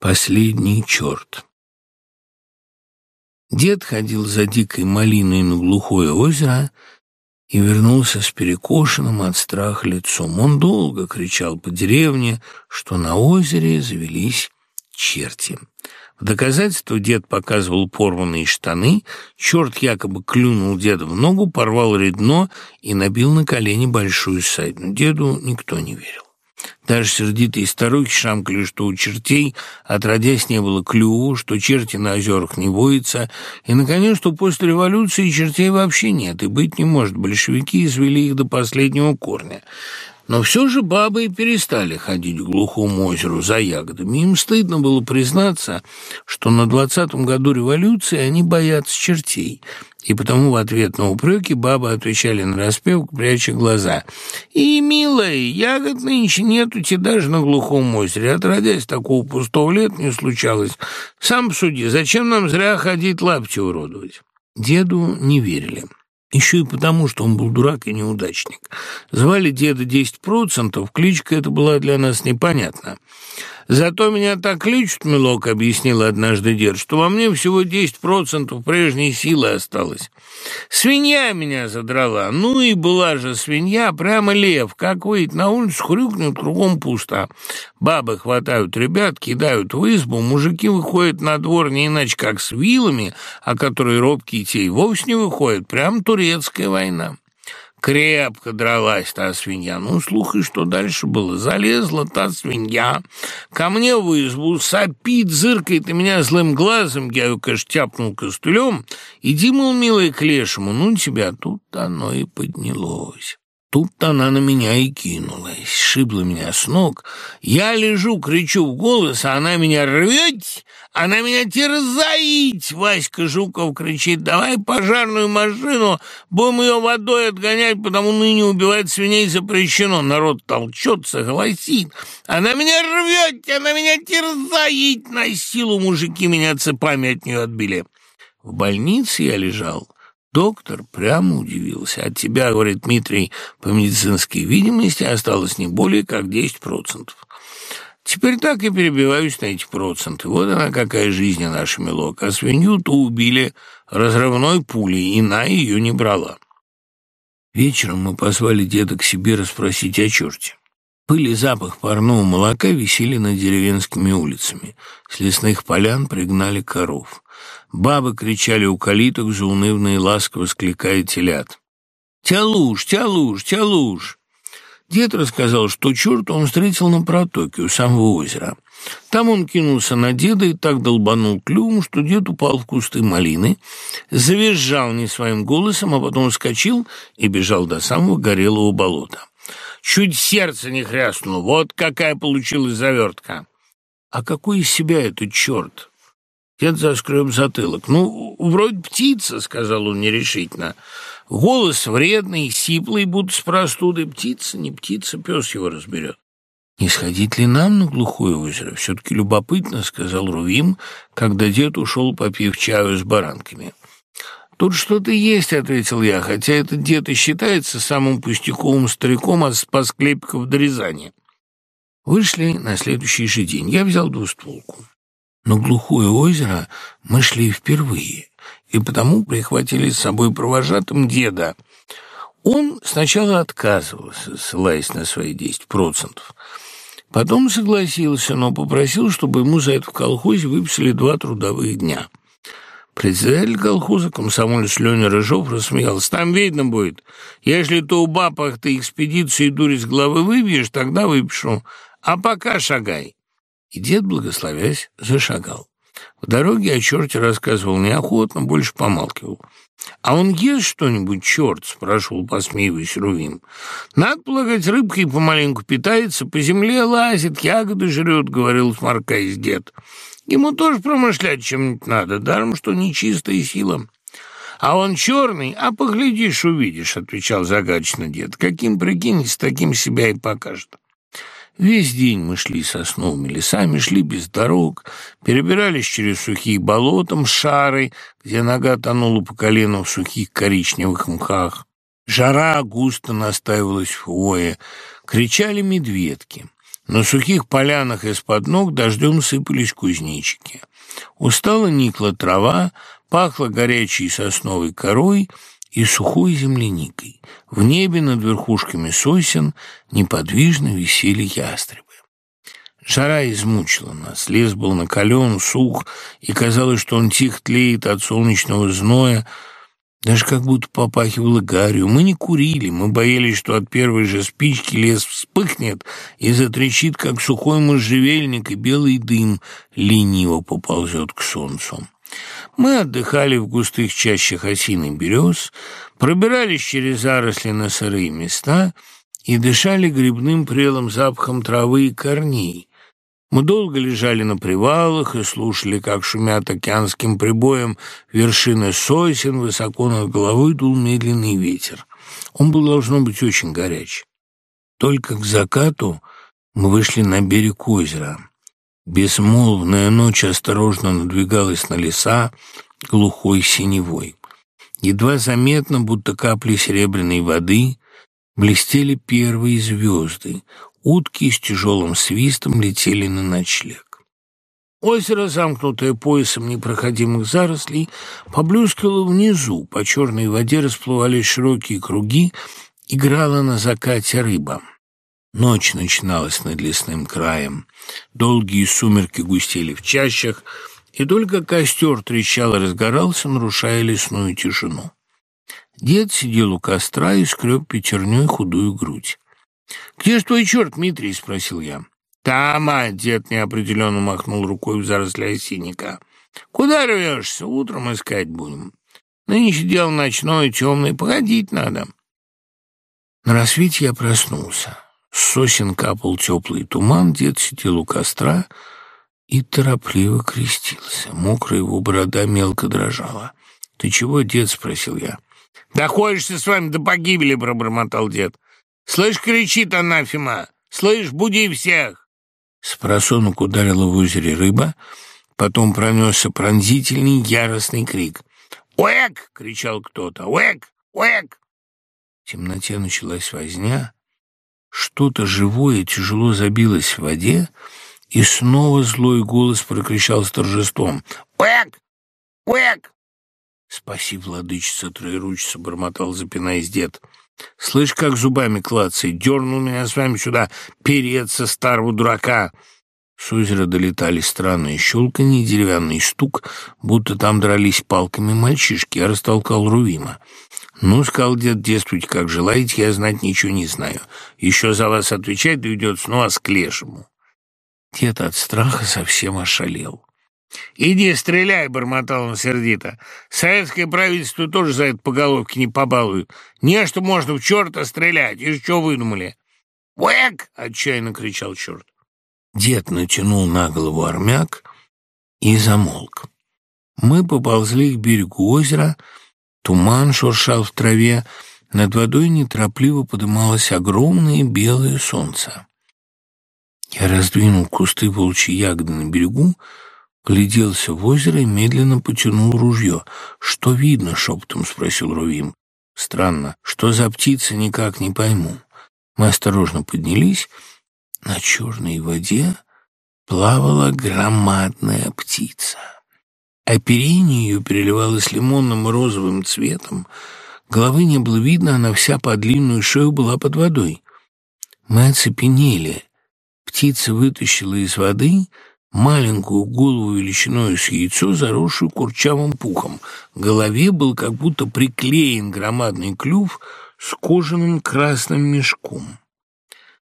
Последний черт. Дед ходил за дикой малиной на глухое озеро и вернулся с перекошенным от страха лицом. Он долго кричал по деревне, что на озере завелись черти. В доказательство дед показывал порванные штаны, черт якобы клюнул деда в ногу, порвал редно и набил на колени большую ссадину. Деду никто не верил. Даже сердитые старухи шамкали, что у чертей отродясь не было клюву, что черти на озерах не водятся, и, наконец, что после революции чертей вообще нет, и быть не может. Большевики извели их до последнего корня. Но все же бабы и перестали ходить к глухому озеру за ягодами. Им стыдно было признаться, что на двадцатом году революции они боятся чертей. И потому в ответ на упреки бабы отвечали на распевку, пряча глаза. «И, милая, ягод нынче нет у тебя даже на глухом озере. Отродясь, такого пустого лет не случалось. Сам суди, зачем нам зря ходить лапти уродовать?» Деду не верили. Еще и потому, что он был дурак и неудачник. Звали деда десять процентов, кличка эта была для нас непонятна. «Зато меня так кличут, милок», — объяснил однажды дед, «что во мне всего десять процентов прежней силы осталось. Свинья меня задрала. Ну и была же свинья, прямо лев. Как выйдет на улицу, хрюкнет, кругом пусто. Бабы хватают ребят, кидают в избу, мужики выходят на двор не иначе, как с вилами, а которые робкие те и вовсе не выходят. Прям турецкая война». Крепко дралась та свинья. Ну, слухай, что дальше было. Залезла та свинья ко мне в избу, сопит, зыркает и меня злым глазом. Я ее, конечно, тяпнул костылем. Иди, мол, милый, к лешему. Ну, тебя тут оно и поднялось. Тут она на меня и кинулась, шибла меня с ног. Я лежу, кричу в голос, а она меня рвет, она меня терзает. Васька Жуков кричит, давай пожарную машину, будем ее водой отгонять, потому ныне убивать свиней запрещено. Народ толчется, голосит. Она меня рвет, она меня терзает. На силу мужики меня цепами от нее отбили. В больнице я лежал. Доктор прямо удивился. От тебя, говорит Дмитрий, по медицинской видимости осталось не более как 10%. Теперь так и перебиваюсь на эти проценты. Вот она какая жизнь наша, милок. А свинью-то убили разрывной пулей, и на ее не брала. Вечером мы позвали деда к себе расспросить о черте. Пыль и запах парного молока висели над деревенскими улицами. С лесных полян пригнали коров. Бабы кричали у калиток, заунывно и ласково скликая телят. «Тялуш, тялуш, тялуш!» Дед рассказал, что черт он встретил на протоке у самого озера. Там он кинулся на деда и так долбанул клювом, что дед упал в кусты малины, завизжал не своим голосом, а потом вскочил и бежал до самого горелого болота. Чуть сердце не хряснуло, вот какая получилась завертка. А какой из себя этот черт? Дед заскреб затылок. «Ну, вроде птица», — сказал он нерешительно. «Голос вредный, сиплый, будто с простудой. Птица, не птица, пес его разберет». «Не сходить ли нам на глухое озеро? Все-таки любопытно», — сказал Рувим, когда дед ушел, попив чаю с баранками. «Тут что-то есть», — ответил я, хотя этот дед и считается самым пустяковым стариком от спасклепиков до Рязани. Вышли на следующий же день. Я взял двустволку. На глухое озеро мы шли впервые, и потому прихватили с собой провожатым деда. Он сначала отказывался, ссылаясь на свои десять процентов. Потом согласился, но попросил, чтобы ему за это в колхозе выписали два трудовых дня. Председатель колхоза, комсомолец Леня Рыжов, рассмеялся. «Там видно будет. Если то у бабах ты экспедицию и дурь с головы выбьешь, тогда выпишу. А пока шагай». И дед, благословясь, зашагал. В дороге о черте рассказывал неохотно, больше помалкивал. «А он ест что-нибудь, черт?» — спрашивал, посмеиваясь Рувим. «Надо полагать, рыбкой помаленьку питается, по земле лазит, ягоды жрет», — говорил сморкаясь дед. «Ему тоже промышлять чем-нибудь надо, даром, что нечистая сила». «А он черный, а поглядишь, увидишь», — отвечал загадочно дед. «Каким прикинется, таким себя и покажет». Весь день мы шли сосновыми лесами, шли без дорог, перебирались через сухие болота шары, где нога тонула по колену в сухих коричневых мхах. Жара густо настаивалась в хвое, кричали медведки. На сухих полянах из-под ног дождем сыпались кузнечики. Устала никла трава, пахло горячей сосновой корой и сухой земляникой. В небе над верхушками сосен неподвижно висели ястребы. Жара измучила нас, лес был накален, сух, и казалось, что он тихо тлеет от солнечного зноя, даже как будто попахивало гарью. Мы не курили, мы боялись, что от первой же спички лес вспыхнет и затрещит, как сухой можжевельник, и белый дым лениво поползет к солнцу. Мы отдыхали в густых чащах осин и берез, пробирались через заросли на сырые места и дышали грибным прелым запахом травы и корней. Мы долго лежали на привалах и слушали, как шумят океанским прибоем вершины сосен, высоко над головой дул медленный ветер. Он был, должно быть, очень горяч. Только к закату мы вышли на берег озера. Безмолвная ночь осторожно надвигалась на леса глухой синевой. Едва заметно, будто капли серебряной воды, блестели первые звезды. Утки с тяжелым свистом летели на ночлег. Озеро, замкнутое поясом непроходимых зарослей, поблескивало внизу, по черной воде расплывались широкие круги, играла на закате рыба. Ночь начиналась над лесным краем. Долгие сумерки густели в чащах, и только костер трещал и разгорался, нарушая лесную тишину. Дед сидел у костра и скреб пятерней худую грудь. «Где ж твой черт, Дмитрий?» — спросил я. «Там, а!» — дед неопределенно махнул рукой в заросли осинника. «Куда рвешься? Утром искать будем. Нынче дело ночное, темное, погодить надо». На рассвете я проснулся. С сосен капал теплый туман, дед сидел у костра и торопливо крестился. Мокрая его борода мелко дрожала. «Ты чего, дед?» — спросил я. «Доходишься с вами до погибели!» — пробормотал дед. «Слышь, кричит анафема! Слышь, буди всех!» С просонок ударила в озере рыба, потом пронесся пронзительный яростный крик. «Уэк!» — кричал кто-то. «Уэк! Уэк!» В темноте началась возня. Что-то живое тяжело забилось в воде, и снова злой голос прокричал с торжеством. «Уэк! Уэк!» «Спаси, владычица, троеручица!» — бормотал, запинаясь дед. Слышь, как зубами клацает, дернул меня с вами сюда переться старого дурака. С озера долетали странные щелканье деревянный стук, будто там дрались палками мальчишки. Я растолкал Рувима. «Ну, — сказал дед, — действуйте, как желаете, я знать ничего не знаю. Еще за вас отвечать доведется, ну, а с клешему». Дед от страха совсем ошалел. «Иди, стреляй!» — бормотал он сердито. «Советское правительство тоже за это по головке не побалует. Не что можно в черта стрелять. И что выдумали?» «Уэк!» — отчаянно кричал черт. Дед натянул на голову армяк и замолк. Мы поползли к берегу озера, туман шуршал в траве, над водой неторопливо подымалось огромное белое солнце. Я раздвинул кусты волчьей ягоды на берегу, гляделся в озеро и медленно потянул ружье. «Что видно?» — шепотом спросил Рувим. «Странно. Что за птица, никак не пойму». Мы осторожно поднялись. На черной воде плавала громадная птица. Оперение ее переливалось лимонным и розовым цветом. Головы не было видно, она вся по длинную шею была под водой. Мы оцепенели. Птица вытащила из воды маленькую голову величиной с яйцо, заросшую курчавым пухом. К голове был как будто приклеен громадный клюв с кожаным красным мешком.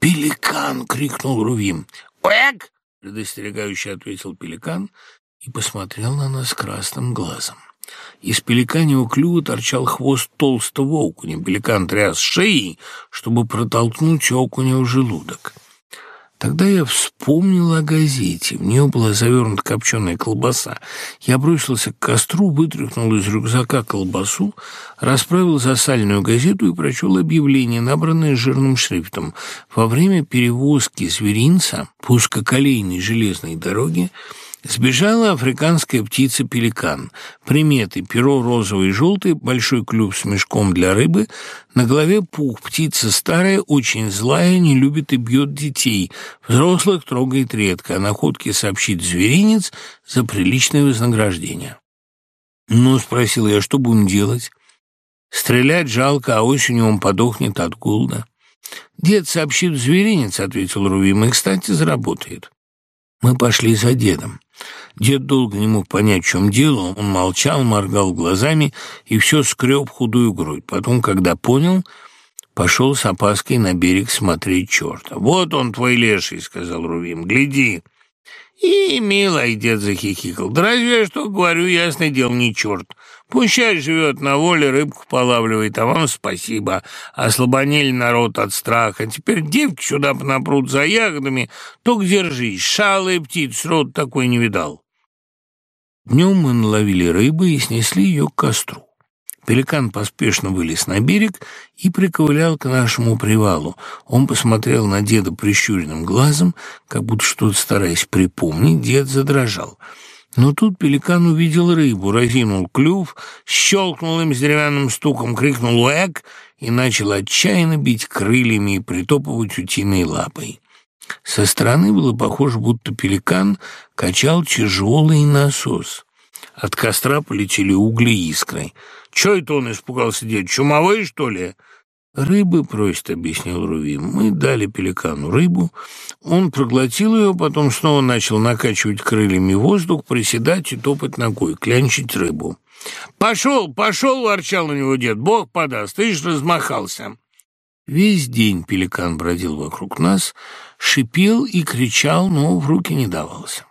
«Пеликан!» — крикнул Рувим. «Уэк!» — предостерегающе ответил пеликан и посмотрел на нас красным глазом. Из пеликаньего клюва торчал хвост толстого окуня. Пеликан тряс шеей, чтобы протолкнуть окуня в желудок. Тогда я вспомнил о газете. В нее была завернута копченая колбаса. Я бросился к костру, вытряхнул из рюкзака колбасу, расправил засаленную газету и прочел объявление, набранное жирным шрифтом. Во время перевозки зверинца по узкоколейной железной дороге Сбежала африканская птица-пеликан. Приметы – перо розовое и желтое, большой клюв с мешком для рыбы, на голове пух. Птица старая, очень злая, не любит и бьет детей. Взрослых трогает редко. О находке сообщит зверинец за приличное вознаграждение. «Ну, — спросил я, — что будем делать?» «Стрелять жалко, а осенью он подохнет от голода». «Дед сообщит зверинец», — ответил Рувим, — «и, кстати, заработает». Мы пошли за дедом. Дед долго не мог понять, в чем дело. Он молчал, моргал глазами и все скреб худую грудь. Потом, когда понял, пошел с опаской на берег смотреть черта. «Вот он, твой леший», — сказал Рувим, — «гляди». И, милый дед захихикал. Да разве я что говорю, ясное дело, не черт. Пущай живет на воле, рыбку полавливает, а вам спасибо. Ослабонели народ от страха. Теперь девки сюда понапрут за ягодами, только держись, шалая птица, рот такой не видал. Днем мы наловили рыбы и снесли ее к костру. Пеликан поспешно вылез на берег и приковылял к нашему привалу. Он посмотрел на деда прищуренным глазом, как будто что-то стараясь припомнить, дед задрожал. Но тут пеликан увидел рыбу, разинул клюв, щелкнул им с деревянным стуком, крикнул «Уэк!» и начал отчаянно бить крыльями и притопывать утиной лапой. Со стороны было похоже, будто пеликан качал тяжелый насос. От костра полетели угли искрой. «Чё это он испугался дед? Чумовой, что ли?» «Рыбы просит», — объяснил Руви. «Мы дали пеликану рыбу. Он проглотил ее, потом снова начал накачивать крыльями воздух, приседать и топать ногой, клянчить рыбу». «Пошел, пошел!» — ворчал на него дед. «Бог подаст, ты ж размахался!» Весь день пеликан бродил вокруг нас, шипел и кричал, но в руки не давался.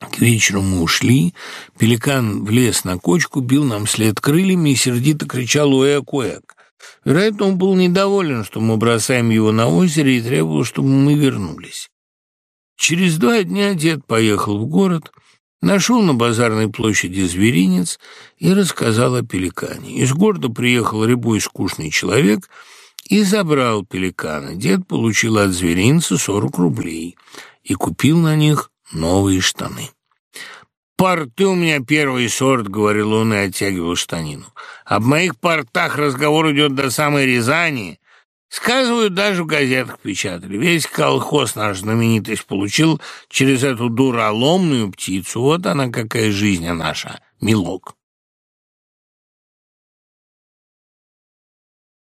К вечеру мы ушли, пеликан влез на кочку, бил нам след крыльями и сердито кричал «Уэк-уэк». Вероятно, он был недоволен, что мы бросаем его на озере и требовал, чтобы мы вернулись. Через два дня дед поехал в город, нашел на базарной площади зверинец и рассказал о пеликане. Из города приехал рябой скучный человек и забрал пеликана. Дед получил от зверинца сорок рублей и купил на них новые штаны. «Порты у меня первый сорт», — говорил он и оттягивал штанину. «Об моих портах разговор идет до самой Рязани. Сказывают, даже в газетах печатали. Весь колхоз наш знаменитость получил через эту дураломную птицу. Вот она какая жизнь наша, милок».